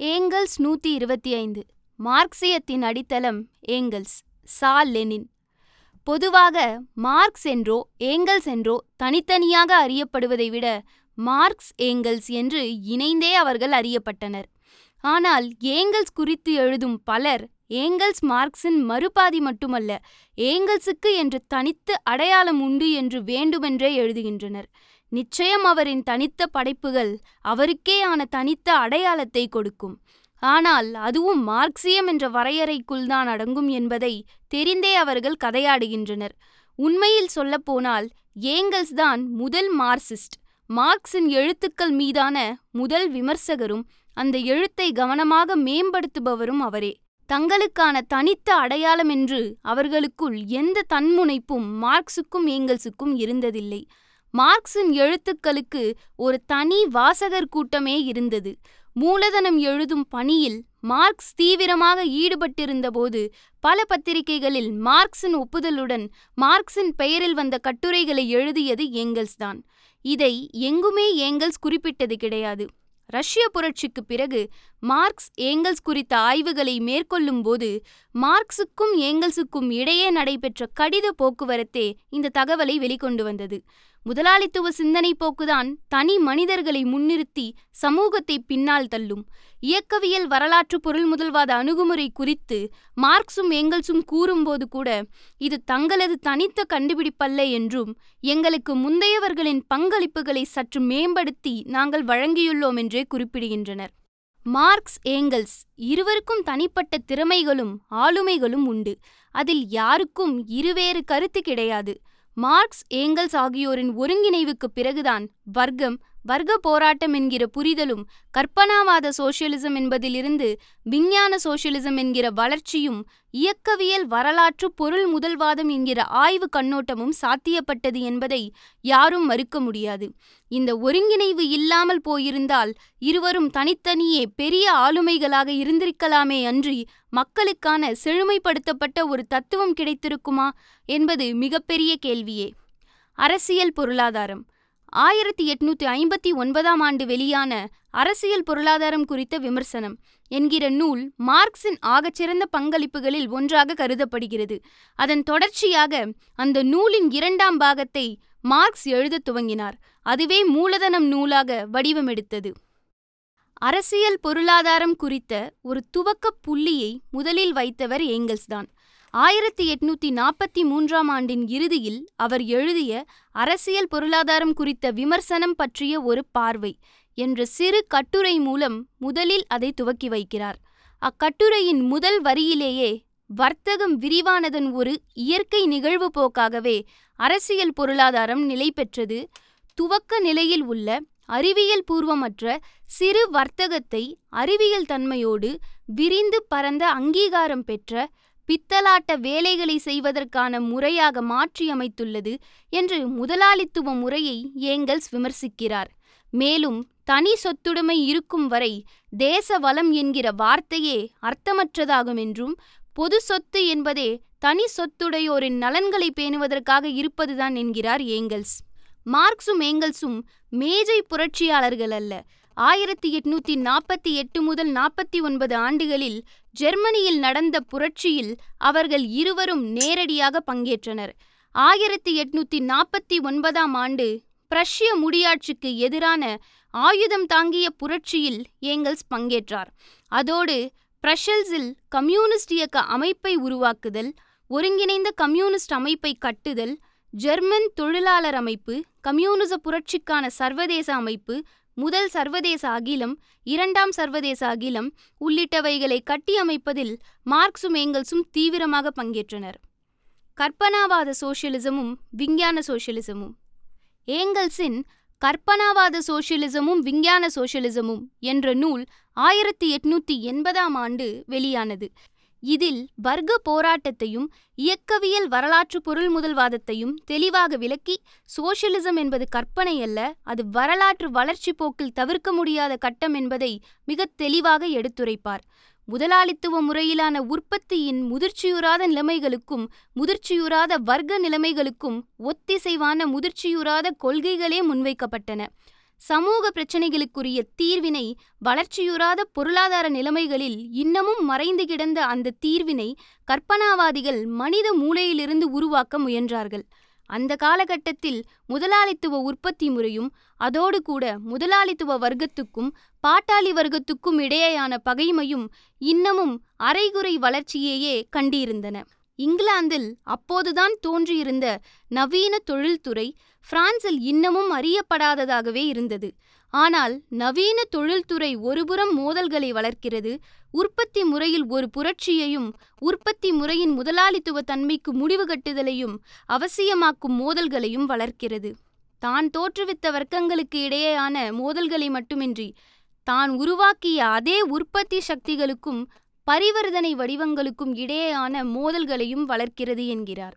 Engels நூற்றி இருபத்தி ஐந்து. மார்க்சியத்தின் அடித்தளம் ஏங்கல்ஸ் சா. லெனின். பொதுவாக மார்க்ஸ் என்றோ ஏங்கல்ஸ் என்றோ தனித்தனியாக அறியப்படுவதை விட மார்க்ஸ் ஏங்கல்ஸ் என்று இணைந்தே அவர்கள் அறியப்பட்டனர். ஆனால் ஏங்கல்ஸ் குறித்து எழுதும் பலர் ஏங்கல்ஸ் மார்க்சின் மறுபாதி மட்டுமல்ல ஏங்கல்ஸுக்கு என்று தனித்து அடையாளம் உண்டு என்று வேண்டுமென்றே எழுதுகின்றனர். நிச்சயம் அவரின் தனித்த படைப்புகள் அவருக்கேயான தனித்த அடையாளத்தை கொடுக்கும். ஆனால் அதுவும் மார்க்சியம் என்ற வரையறைக்குள் தான் அடங்கும் என்பதை தெரிந்தே அவர்கள் கதையாடுகின்றனர். உண்மையில் சொல்லப்போனால் ஏங்கல்ஸ் தான் முதல் மார்க்சிஸ்ட். மார்க்சின் எழுத்துக்கள் மீதான முதல் விமர்சகரும் அந்த எழுத்தை கவனமாக மேம்படுத்துபவரும் அவரே. தங்களுக்கான தனித்த அடையாளம் என்று அவர்களுக்குள் எந்த தன்முனைப்பும் மார்க்சுக்கும் ஏங்கல்ஸுக்கும் இருந்ததில்லை. மார்க்சின் எழுத்துக்களுக்கு ஒரு தனி வாசகர் கூட்டமே இருந்தது. மூலதனம் எழுதும் பணியில் மார்க்ஸ் தீவிரமாக ஈடுபட்டிருந்தபோது பல பத்திரிகைகளில் மார்க்சின் ஒப்புதலுடன் மார்க்சின் பெயரில் வந்த கட்டுரைகளை எழுதியது ஏங்கல்ஸ் தான். இதை எங்குமே ஏங்கல்ஸ் குறிப்பிட்டது கிடையாது. ரஷ்ய புரட்சிக்கு பிறகு மார்க்ஸ் ஏங்கல்ஸ் குறித்த ஆய்வுகளை மேற்கொள்ளும் போது மார்க்ஸுக்கும் ஏங்கல்ஸுக்கும் இடையே நடைபெற்ற கடித போக்குவரத்தே இந்த தகவலை வெளிக்கொண்டு வந்தது. முதலாளித்துவ சிந்தனை போக்குதான் தனி மனிதர்களை முன்னிறுத்தி சமூகத்தை பின்னால் தள்ளும். இயக்கவியல் வரலாற்று பொருள் முதல்வாத அணுகுமுறை குறித்து மார்க்சும் ஏங்கல்ஸும் கூறும்போது கூட இது தங்களது தனித்த கண்டுபிடிப்பல்ல என்றும் எங்களுக்கு முந்தையவர்களின் பங்களிப்புகளை சற்று மேம்படுத்தி நாங்கள் வழங்கியுள்ளோம் என்றே குறிப்பிடுகின்றனர். மார்க்ஸ் ஏங்கல்ஸ் இருவருக்கும் தனிப்பட்ட திறமைகளும் ஆளுமைகளும் உண்டு. அதில் யாருக்கும் இருவேறு கருத்து கிடையாது. மார்க்ஸ் ஏங்கல்ஸ் ஆகியோரின் ஒருங்கிணைவுக்கு பிறகுதான் வர்க்கம் வர்க்க போராட்டம் என்கிற புரிதலும் கற்பனாவாத சோசியலிசம் என்பதிலிருந்து விஞ்ஞான சோசியலிசம் என்கிற வளர்ச்சியும் இயக்கவியல் வரலாற்று பொருள் முதல்வாதம் என்கிற ஆய்வு கண்ணோட்டமும் சாத்தியப்பட்டது என்பதை யாரும் மறுக்க முடியாது. இந்த ஒருங்கிணைவு இல்லாமல் போயிருந்தால் இருவரும் தனித்தனியே பெரிய ஆளுமைகளாக இருந்திருக்கலாமே அன்றி மக்களுக்கான செழுமைப்படுத்தப்பட்ட ஒரு தத்துவம் கிடைத்திருக்குமா என்பது மிகப்பெரிய கேள்வியே. அரசியல் பொருளாதாரம். ஆயிரத்தி எட்நூத்தி ஐம்பத்தி ஒன்பதாம் ஆண்டு வெளியான அரசியல் பொருளாதாரம் குறித்த விமர்சனம் என்கிற நூல் மார்க்சின் ஆகச்சிறந்த பங்களிப்புகளில் ஒன்றாக கருதப்படுகிறது. அதன் தொடர்ச்சியாக அந்த நூலின் இரண்டாம் பாகத்தை மார்க்ஸ் எழுதத் துவங்கினார். அதுவே மூலதனம் நூலாக வடிவமெடுத்தது. அரசியல் பொருளாதாரம் குறித்த ஒரு துவக்க புள்ளியை முதலில் வைத்தவர் ஏங்கல்ஸ்தான் ஆயிரத்தி எட்நூத்தி நாற்பத்தி மூன்றாம் ஆண்டின் இறுதியில் அவர் எழுதிய அரசியல் பொருளாதாரம் குறித்த விமர்சனம் பற்றிய ஒரு பார்வை என்ற சிறு கட்டுரை மூலம் முதலில் அதை துவக்கி வைக்கிறார். அக்கட்டுரையின் முதல் வரியிலேயே வர்த்தகம் விரிவானதன் ஒரு இயற்கை நிகழ்வு போக்காகவே அரசியல் பொருளாதாரம் நிலை பெற்றது. துவக்க நிலையில் உள்ள அறிவியல் பூர்வமற்ற சிறு வர்த்தகத்தை அறிவியல் தன்மையோடு விரிந்து பரந்த அங்கீகாரம் பெற்ற பித்தலாட்ட வேலைகளை செய்வதற்கான முறையாக மாற்றியமைத்துள்ளது என்று முதலாளித்துவ முறையை ஏங்கல்ஸ் விமர்சிக்கிறார். மேலும் தனி சொத்துடைமை இருக்கும் வரை தேச வளம் என்கிற வார்த்தையே அர்த்தமற்றதாகும் என்றும் பொது சொத்து என்பதே தனி சொத்துடையோரின் நலன்களை பேணுவதற்காக இருப்பதுதான் என்கிறார் ஏங்கல்ஸ். மார்க்சும் ஏங்கல்ஸும் மேஜை புரட்சியாளர்கள் அல்ல. ஆயிரத்தி எட்நூத்தி நாற்பத்தி எட்டு முதல் நாற்பத்தி ஒன்பது ஆண்டுகளில் ஜெர்மனியில் நடந்த புரட்சியில் அவர்கள் இருவரும் நேரடியாக பங்கேற்றனர். ஆயிரத்தி எட்நூத்தி நாற்பத்தி ஒன்பதாம் ஆண்டு பிரஷ்ய முடியாட்சிக்கு எதிரான ஆயுதம் தாங்கிய புரட்சியில் ஏங்கல்ஸ் பங்கேற்றார். அதோடு பிரஷல்ஸில் கம்யூனிஸ்ட் இயக்க அமைப்பை உருவாக்குதல் ஒருங்கிணைந்த கம்யூனிஸ்ட் அமைப்பை கட்டுதல் ஜெர்மன் தொழிலாளர் அமைப்பு கம்யூனிச புரட்சிக்கான சர்வதேச அமைப்பு முதல் சர்வதேச அகிலம் இரண்டாம் சர்வதேச அகிலம் உள்ளிட்டவைகளை கட்டியமைப்பதில் மார்க்சும் ஏங்கல்ஸும் தீவிரமாக பங்கேற்றனர். கற்பனாவாத சோசியலிசமும் விஞ்ஞான சோசியலிசமும். ஏங்கல்ஸின் கற்பனாவாத சோசியலிசமும் விஞ்ஞான சோசியலிசமும் என்ற நூல் ஆயிரத்தி எட்நூத்தி எண்பதாம் ஆண்டு வெளியானது. இதில் வர்க்க போராட்டத்தையும் இயக்கவியல் வரலாற்று பொருள் முதல்வாதத்தையும் தெளிவாக விளக்கி சோசியலிசம் என்பது கற்பனை அல்ல அது வரலாற்று வளர்ச்சி போக்கில் தவிர்க்க முடியாத கட்டம் என்பதை மிக தெளிவாக எடுத்துரைப்பார். முதலாளித்துவ முறையிலான உற்பத்தியின் முதிர்ச்சியுறாத நிலைமைகளுக்கும் முதிர்ச்சியுறாத வர்க்க நிலைமைகளுக்கும் ஒத்திசைவான முதிர்ச்சியுறாத கொள்கைகளே முன்வைக்கப்பட்டன. சமூக பிரச்சினைகளுக்குரிய தீர்வினை வளர்ச்சியுறாத பொருளாதார நிலைமைகளில் இன்னமும் மறைந்து கிடந்த அந்த தீர்வினை கற்பனாவாதிகள் மனித மூளையிலிருந்து உருவாக்க முயன்றார்கள். அந்த காலகட்டத்தில் முதலாளித்துவ உற்பத்தி முறையும் அதோடு கூட முதலாளித்துவ வர்க்கத்துக்கும் பாட்டாளி வர்க்கத்துக்கும் இடையேயான பகைமையும் இன்னமும் அரைகுறை வளர்ச்சியையே கண்டிருந்தன. இங்கிலாந்தில் அப்போதுதான் தோன்றியிருந்த நவீன தொழில்துறை பிரான்சில் இன்னமும் அறியப்படாததாகவே இருந்தது. ஆனால் நவீன தொழில்துறை ஒருபுறம் மோதல்களை வளர்க்கிறது உற்பத்தி முறையில் ஒரு புரட்சியையும் உற்பத்தி முறையின் முதலாளித்துவ தன்மைக்கு முடிவு கட்டுதலையும் அவசியமாக்கும் மோதல்களையும் வளர்க்கிறது. தான் தோற்றுவித்த வர்க்கங்களுக்கு இடையேயான மோதல்களை மட்டுமின்றி தான் உருவாக்கிய அதே உற்பத்தி சக்திகளுக்கும் பரிவர்த்தனை வடிவங்களுக்கும் இடையேயான மோதல்களையும் வளர்க்கிறது என்கிறார்.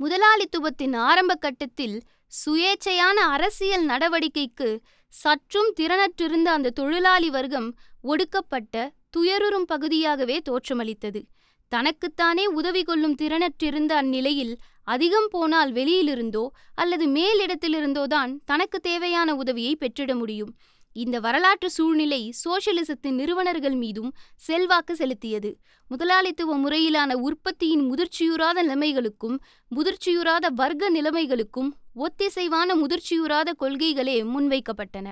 முதலாளித்துவத்தின் ஆரம்ப கட்டத்தில் சுயேச்சையான அரசியல் நடவடிக்கைக்கு சற்றும் திறனற்றிருந்த அந்த தொழிலாளி வர்க்கம் ஒடுக்கப்பட்ட துயருறும் பகுதியாகவே தோற்றமளித்தது. தனக்குத்தானே உதவி கொள்ளும் திறனற்றிருந்த அந்நிலையில் அதிகம் போனால் வெளியிலிருந்தோ அல்லது மேலிடத்திலிருந்தோதான் தனக்கு தேவையான உதவியை பெற்றிட முடியும். இந்த வரலாற்று சூழ்நிலை சோசியலிசத்தின் நிறுவனர்கள் மீதும் செல்வாக்கு செலுத்தியது. முதலாளித்துவ முறையிலான உற்பத்தியின் முதிர்ச்சியுறாத நிலைமைகளுக்கும் முதிர்ச்சியுறாத வர்க்க நிலைமைகளுக்கும் ஒத்திசைவான முதிர்ச்சியுறாத கொள்கைகளே முன்வைக்கப்பட்டன.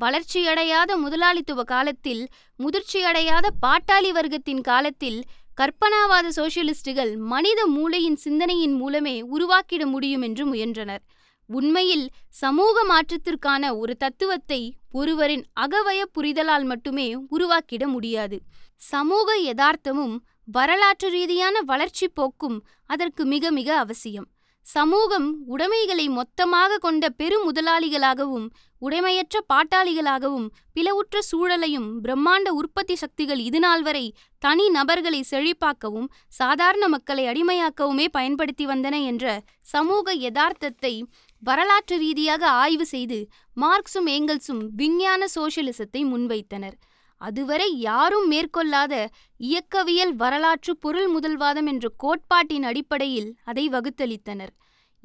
வளர்ச்சியடையாத முதலாளித்துவ காலத்தில் முதிர்ச்சியடையாத பாட்டாளி வர்க்கத்தின் காலத்தில் கற்பனாவாத சோசியலிஸ்டுகள் மனித மூளையின் சிந்தனையின் மூலமே உருவாக்கிட முடியும் என்று முயன்றனர். உண்மையில் சமூக மாற்றத்திற்கான ஒரு தத்துவத்தை ஒருவரின் அகவய புரிதலால் மட்டுமே உருவாக்கிட முடியாது. சமூக யதார்த்தமும் வரலாற்று ரீதியான வளர்ச்சி போக்கும் அதற்கு மிக மிக அவசியம். சமூகம் உடைமைகளை மொத்தமாக கொண்ட பெருமுதலாளிகளாகவும் உடைமையற்ற பாட்டாளிகளாகவும் பிளவுற்ற சூழலையும் பிரம்மாண்ட உற்பத்தி சக்திகள் இதுநாள் வரை தனி நபர்களை செழிப்பாக்கவும் சாதாரண மக்களை அடிமையாக்கவுமே பயன்படுத்தி வந்தன என்ற சமூக யதார்த்தத்தை வரலாற்று ரீதியாக ஆய்வு செய்து மார்க்சும் ஏங்கல்ஸும் விஞ்ஞான சோசியலிசத்தை முன்வைத்தனர். அதுவரை யாரும் மேற்கொள்ளாத இயக்கவியல் வரலாற்று பொருள் முதல்வாதம் என்ற கோட்பாட்டின் அடிப்படையில் அதை வகுத்தளித்தனர்.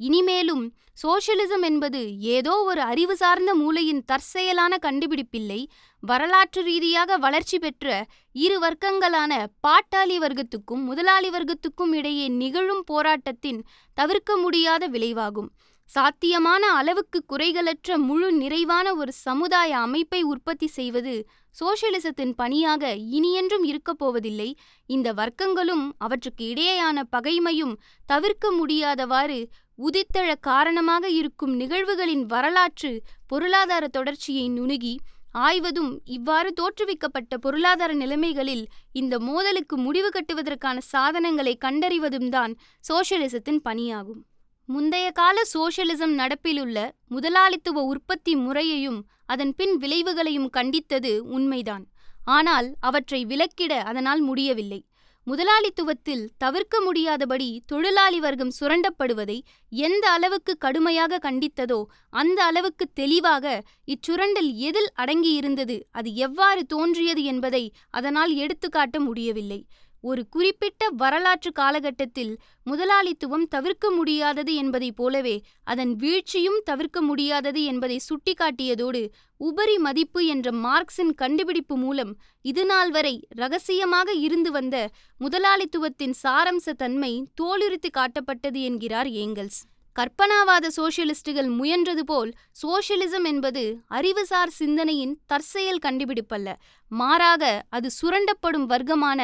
இனிமேலும் சோசியலிசம் என்பது ஏதோ ஒரு அறிவு சார்ந்த மூளையின் தற்செயலான கண்டுபிடிப்பில்லை வரலாற்று ரீதியாக வளர்ச்சி பெற்ற இரு வர்க்கங்களான பாட்டாளி வர்க்கத்துக்கும் முதலாளி வர்க்கத்துக்கும் இடையே நிகழும் போராட்டத்தின் தவிர்க்க முடியாத விளைவாகும். சாத்தியமான அளவுக்கு குறைகளற்ற முழு நிறைவான ஒரு சமுதாய அமைப்பை உற்பத்தி செய்வது சோசியலிசத்தின் பணியாக இனியென்றும் இருக்கப்போவதில்லை இந்த வர்க்கங்களும் அவற்றுக்கு இடையேயான பகைமையும் தவிர்க்க முடியாதவாறு உதித்தழ காரணமாக இருக்கும் நிகழ்வுகளின் வரலாற்று பொருளாதார தொடர்ச்சியை நுணுகி ஆய்வதும் இவ்வாறு தோற்றுவிக்கப்பட்ட பொருளாதார நிலைமைகளில் இந்த மோதலுக்கு முடிவு கட்டுவதற்கான சாதனங்களை கண்டறிவதும் தான் சோசியலிசத்தின் பணியாகும். முந்தைய கால சோசியலிசம் நடப்பிலுள்ள முதலாளித்துவ உற்பத்தி முறையையும் அதன் பின் விளைவுகளையும் கண்டித்தது உண்மைதான். ஆனால் அவற்றை விலக்கிட அதனால் முடியவில்லை. முதலாளித்துவத்தில் தவிர்க்க முடியாதபடி தொழிலாளி வர்க்கம் சுரண்டப்படுவதை எந்த அளவுக்கு கடுமையாக கண்டித்ததோ அந்த அளவுக்கு தெளிவாக இச்சுரண்டல் எதில் அடங்கியிருந்தது அது எவ்வாறு தோன்றியது என்பதை அதனால் எடுத்துக்காட்ட முடியவில்லை. ஒரு குறிப்பிட்ட வரலாற்று காலகட்டத்தில் முதலாளித்துவம் தவிர்க்க முடியாதது என்பதைப் போலவே அதன் வீழ்ச்சியும் தவிர்க்க முடியாதது என்பதை சுட்டிக்காட்டியதோடு உபரி மதிப்பு என்ற மார்க்சின் கண்டுபிடிப்பு மூலம் இதுநாள் வரை ரகசியமாக இருந்து வந்த முதலாளித்துவத்தின் சாரம்ச தன்மை தோலுரித்து காட்டப்பட்டது என்கிறார் ஏங்கல்ஸ். கற்பனாவாத சோசியலிஸ்டுகள் முயன்றது போல் சோசியலிசம் என்பது அறிவுசார் சிந்தனையின் தற்செயல் கண்டுபிடிப்பல்ல. மாறாக அது சுரண்டப்படும் வர்க்கமான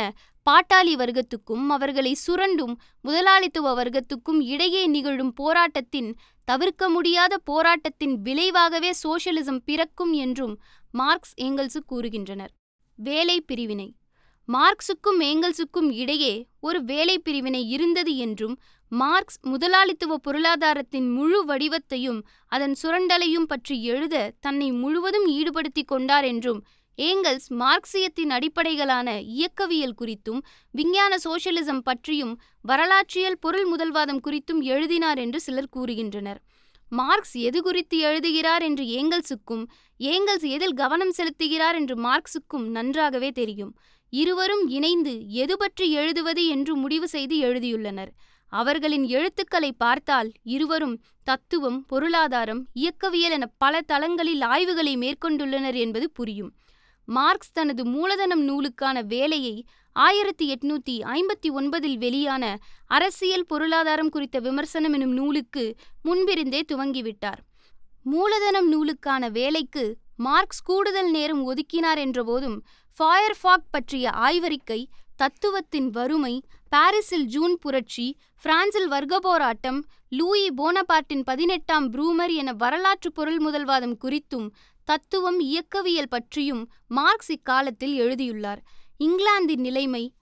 பாட்டாளி வர்க்கத்துக்கும் அவர்களை சுரண்டும் முதலாளித்துவ வர்க்கத்துக்கும் இடையே நிகழும் போராட்டத்தின் தவிர்க்க முடியாத போராட்டத்தின் விளைவாகவே சோசியலிசம் பிறக்கும் என்றும் மார்க்ஸ் ஏங்கல்சு கூறுகின்றனர். வேலை பிரிவினை. மார்க்சுக்கும் ஏங்கல்ஸுக்கும் இடையே ஒரு வேலை பிரிவினை இருந்தது என்றும் மார்க்ஸ் முதலாளித்துவ பொருளாதாரத்தின் முழு வடிவத்தையும் அதன் சுரண்டலையும் பற்றி எழுத தன்னை முழுவதும் ஈடுபடுத்தி கொண்டார் என்றும் ஏங்கல்ஸ் மார்க்சியத்தின் அடிப்படைகளான இயக்கவியல் குறித்தும் விஞ்ஞான சோசியலிசம் பற்றியும் வரலாற்றியல் பொருள் முதல்வாதம் குறித்தும் எழுதினார் என்று சிலர் கூறுகின்றனர். மார்க்ஸ் எது குறித்து எழுதுகிறார் என்று ஏங்கல்ஸுக்கும் ஏங்கல்ஸ் எதில் கவனம் செலுத்துகிறார் என்று மார்க்ஸுக்கும் நன்றாகவே தெரியும். இருவரும் இணைந்து எது பற்றி எழுதுவது என்று முடிவு செய்து எழுதியுள்ளனர். அவர்களின் எழுத்துக்களை பார்த்தால் இருவரும் தத்துவம் பொருளாதாரம் இயக்கவியல் என பல தளங்களில் ஆய்வுகளை மேற்கொண்டுள்ளனர் என்பது புரியும். மார்க்ஸ் தனது மூலதனம் நூலுக்கான வேலையை ஆயிரத்தி எட்நூத்தி ஐம்பத்தி ஒன்பதில் வெளியான அரசியல் பொருளாதாரம் குறித்த விமர்சனம் எனும் நூலுக்கு முன்பிருந்தே துவங்கிவிட்டார். மூலதனம் நூலுக்கான வேலைக்கு மார்க்ஸ் கூடுதல் நேரம் ஒதுக்கினார் என்றபோதும் ஃபாயர்ஃபாக் பற்றிய ஆய்வறிக்கை தத்துவத்தின் வறுமை பாரிஸில் ஜூன் புரட்சி பிரான்சில் வர்க்க போராட்டம் லூயி போனபார்ட்டின் பதினெட்டாம் ப்ரூமர் என வரலாற்று பொருள் முதல்வாதம் குறித்தும் தத்துவம் இயக்கவியல் பற்றியும் மார்க்ஸ் இக்காலத்தில் எழுதியுள்ளார். இங்கிலாந்தின் நிலைமை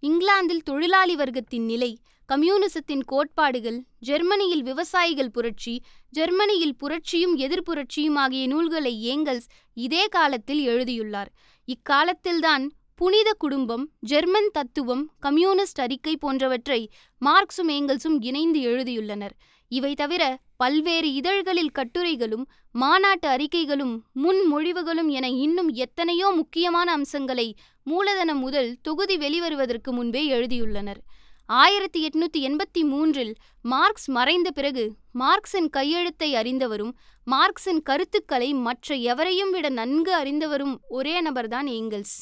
இங்கிலாந்தில் தொழிலாளி வர்க்கத்தின் நிலை கம்யூனிசத்தின் கோட்பாடுகள் ஜெர்மனியில் விவசாயிகள் புரட்சி ஜெர்மனியில் புரட்சியும் எதிர்ப்புரட்சியும் ஆகிய நூல்களை ஏங்கல்ஸ் இதே காலத்தில் எழுதியுள்ளார். இக்காலத்தில்தான் புனித குடும்பம் ஜெர்மன் தத்துவம் கம்யூனிஸ்ட் அறிக்கை போன்றவற்றை மார்க்சும் ஏங்கல்ஸும் இணைந்து எழுதியுள்ளனர். இவை தவிர பல்வேறு இதழ்களில் கட்டுரைகளும் மாநாட்டு அறிக்கைகளும் முன்மொழிவுகளும் என இன்னும் எத்தனையோ முக்கியமான அம்சங்களை மூலதனம் முதல் தொகுதி வெளிவருவதற்கு முன்பே எழுதியுள்ளனர். ஆயிரத்தி எட்நூத்தி எண்பத்தி மூன்றில் மார்க்ஸ் மறைந்த பிறகு மார்க்சின் கையெழுத்தை அறிந்தவரும் மார்க்சின் கருத்துக்களை மற்ற எவரையும் விட நன்கு அறிந்தவரும் ஒரே நபர்தான் ஏங்கல்ஸ்.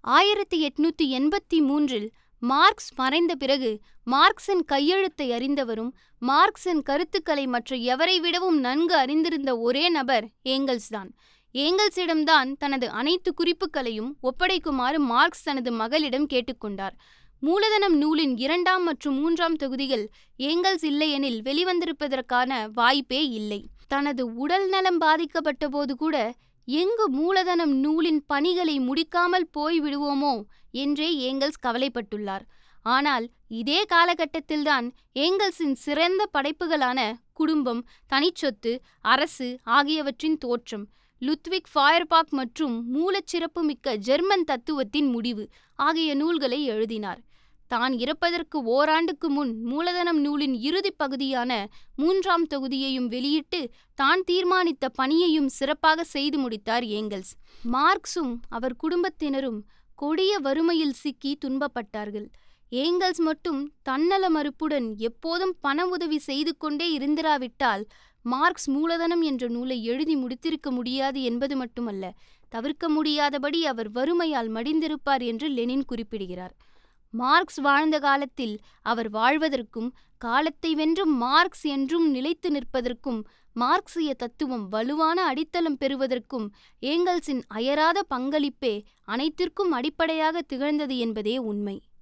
ஆயிரத்தி எட்நூத்தி எண்பத்தி மூன்றில் மார்க்ஸ் மறைந்த பிறகு மார்க்சின் கையெழுத்தை அறிந்தவரும் மார்க்சின் கருத்துக்களை மற்ற எவரை விடவும் நன்கு அறிந்திருந்த ஒரே நபர் ஏங்கல்ஸ் தான். ஏங்கல்ஸிடம்தான் தனது அனைத்து குறிப்புகளையும் ஒப்படைக்குமாறு மார்க்ஸ் தனது மகளிடம் கேட்டுக்கொண்டார் மூலதனம் நூலின் இரண்டாம் மற்றும் மூன்றாம் தொகுதிகள் ஏங்கல்ஸ் இல்லையெனில் வெளிவந்திருப்பதற்கான வாய்ப்பே இல்லை. தனது உடல் நலம் பாதிக்கப்பட்ட போது கூட எங்கு மூலதனம் நூலின் பணிகளை முடிக்காமல் போய்விடுவோமோ? என்றே ஏங்கல்ஸ் கவலைப்பட்டுள்ளார். ஆனால் இதே காலகட்டத்தில்தான் ஏங்கல்ஸின் சிறந்த படைப்புகளான குடும்பம் தனிச்சொத்து அரசு ஆகியவற்றின் தோற்றம் லுத்விக் ஃபாயர்பாக் மற்றும் மூலச்சிறப்புமிக்க ஜெர்மன் தத்துவத்தின் முடிவு ஆகிய நூல்களை எழுதினார். தான் இறப்பதற்கு ஓராண்டுக்கு முன் மூலதனம் நூலின் இறுதிப் பகுதியான மூன்றாம் தொகுதியையும் வெளியிட்டு தான் தீர்மானித்த பணியையும் சிறப்பாக செய்து முடித்தார் ஏங்கல்ஸ். மார்க்ஸும் அவர் குடும்பத்தினரும் கொடிய வறுமையில் சிக்கி துன்பப்பட்டார்கள். ஏங்கல்ஸ் மட்டும் தன்னல மறுப்புடன் எப்போதும் பண உதவி செய்து கொண்டே இருந்திராவிட்டால் மார்க்ஸ் மூலதனம் என்ற நூலை எழுதி முடித்திருக்க முடியாது என்பது மட்டுமல்ல தவிர்க்க முடியாதபடி அவர் வறுமையால் மடிந்திருப்பார் என்று லெனின் குறிப்பிடுகிறார். மார்க்ஸ் வாழ்ந்த காலத்தில் அவர் வாழ்வதற்கும் காலத்தை வென்றும் மார்க்ஸ் என்றும் நிலைத்து நிற்பதற்கும் மார்க்சிய தத்துவம் வலுவான அடித்தளம் பெறுவதற்கும் ஏங்கல்ஸின் அயராத பங்களிப்பே அனைத்திற்கும் அடிப்படையாக திகழ்ந்தது என்பதே உண்மை.